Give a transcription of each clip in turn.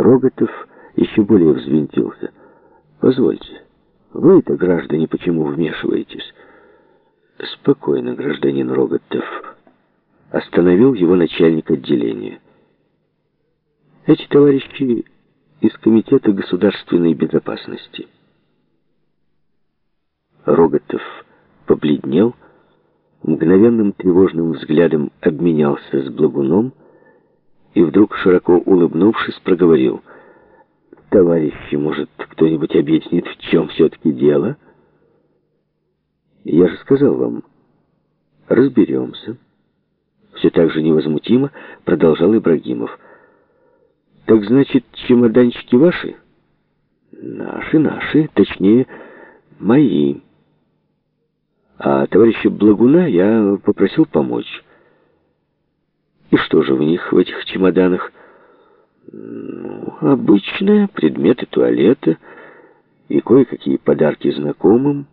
Роготов еще более взвинтился. «Позвольте, вы-то, граждане, почему вмешиваетесь?» «Спокойно, гражданин Роготов», — остановил его начальник отделения. «Эти товарищи из Комитета государственной безопасности». Роготов побледнел, мгновенным тревожным взглядом обменялся с Благуном и вдруг, широко улыбнувшись, проговорил. «Товарищи, может, кто-нибудь объяснит, в чем все-таки дело?» «Я же сказал вам, разберемся». Все так же невозмутимо продолжал Ибрагимов. «Так значит, чемоданчики ваши?» «Наши, наши, точнее, мои». А товарища Благуна я попросил помочь. И что же в них, в этих чемоданах? Ну, обычные предметы туалета и кое-какие подарки знакомым.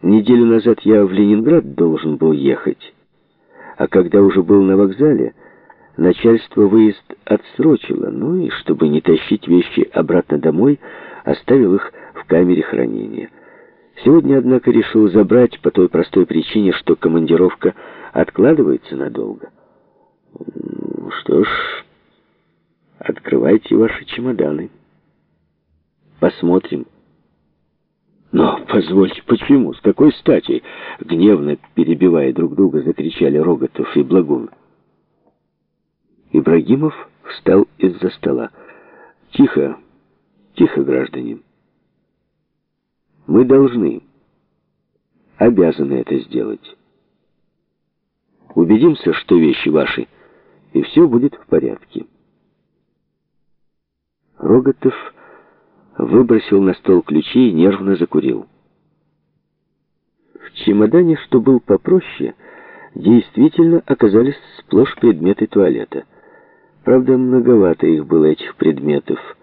Неделю назад я в Ленинград должен был ехать, а когда уже был на вокзале, начальство выезд отсрочило, ну и, чтобы не тащить вещи обратно домой, оставил их в камере хранения. Сегодня, однако, решил забрать по той простой причине, что командировка откладывается надолго. Что ж, открывайте ваши чемоданы. Посмотрим. Но, позвольте, почему? С какой стати? Гневно перебивая друг друга, закричали Роготов и Благун. Ибрагимов встал из-за стола. Тихо, тихо, граждане. Мы должны, обязаны это сделать. Убедимся, что вещи ваши, и все будет в порядке. Роготов выбросил на стол ключи и нервно закурил. В чемодане, что был попроще, действительно оказались сплошь предметы туалета. Правда, многовато их было, этих предметов —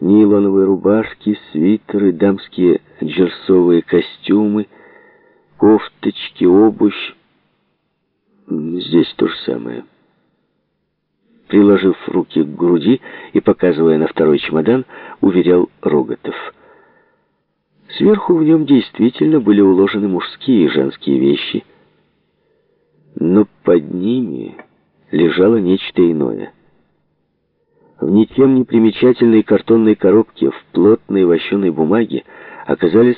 нейлоновые рубашки, свитеры, дамские джерсовые костюмы, кофточки, обувь. Здесь то же самое. Приложив руки к груди и показывая на второй чемодан, уверял Роготов. Сверху в нем действительно были уложены мужские и женские вещи, но под ними лежало нечто иное — в ничем не примечательной картонной коробке в плотной вощеной бумаге оказались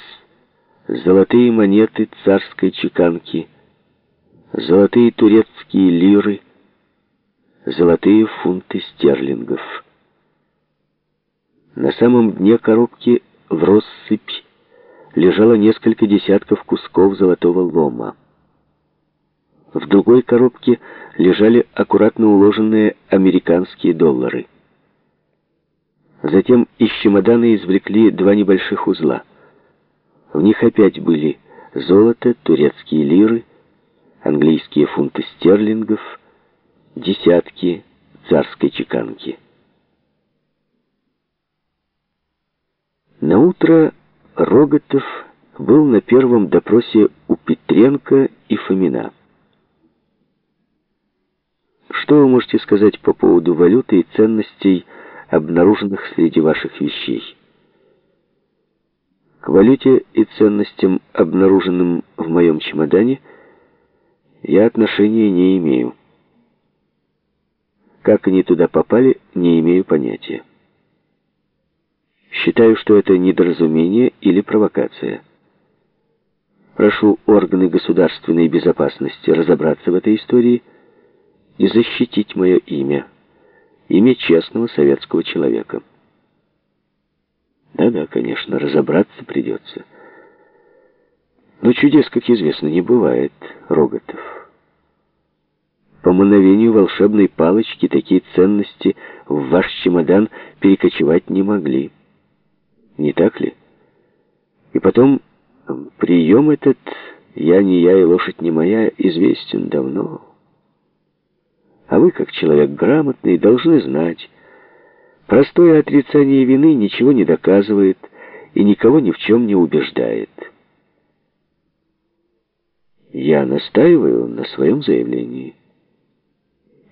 золотые монеты царской чеканки, золотые турецкие лиры, золотые фунты стерлингов. На самом дне коробки в россыпь лежало несколько десятков кусков золотого лома. В другой коробке лежали аккуратно уложенные американские доллары. Затем из чемодана извлекли два небольших узла. В них опять были золото, турецкие лиры, английские фунты стерлингов, десятки царской чеканки. На утро Роготов был на первом допросе у Петренко и Фомина. Что вы можете сказать по поводу валюты и ценностей обнаруженных среди ваших вещей. К валюте и ценностям, обнаруженным в моем чемодане, я отношения не имею. Как они туда попали, не имею понятия. Считаю, что это недоразумение или провокация. Прошу органы государственной безопасности разобраться в этой истории и защитить мое имя имя честного советского человека. Да-да, конечно, разобраться придется. Но чудес, как известно, не бывает, Роготов. По мановению волшебной палочки такие ценности в ваш чемодан перекочевать не могли. Не так ли? И потом, прием этот «я не я и лошадь не моя» известен давно. А вы, как человек грамотный, должны знать, простое отрицание вины ничего не доказывает и никого ни в чем не убеждает. Я настаиваю на своем заявлении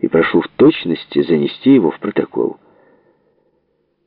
и прошу в точности занести его в протокол.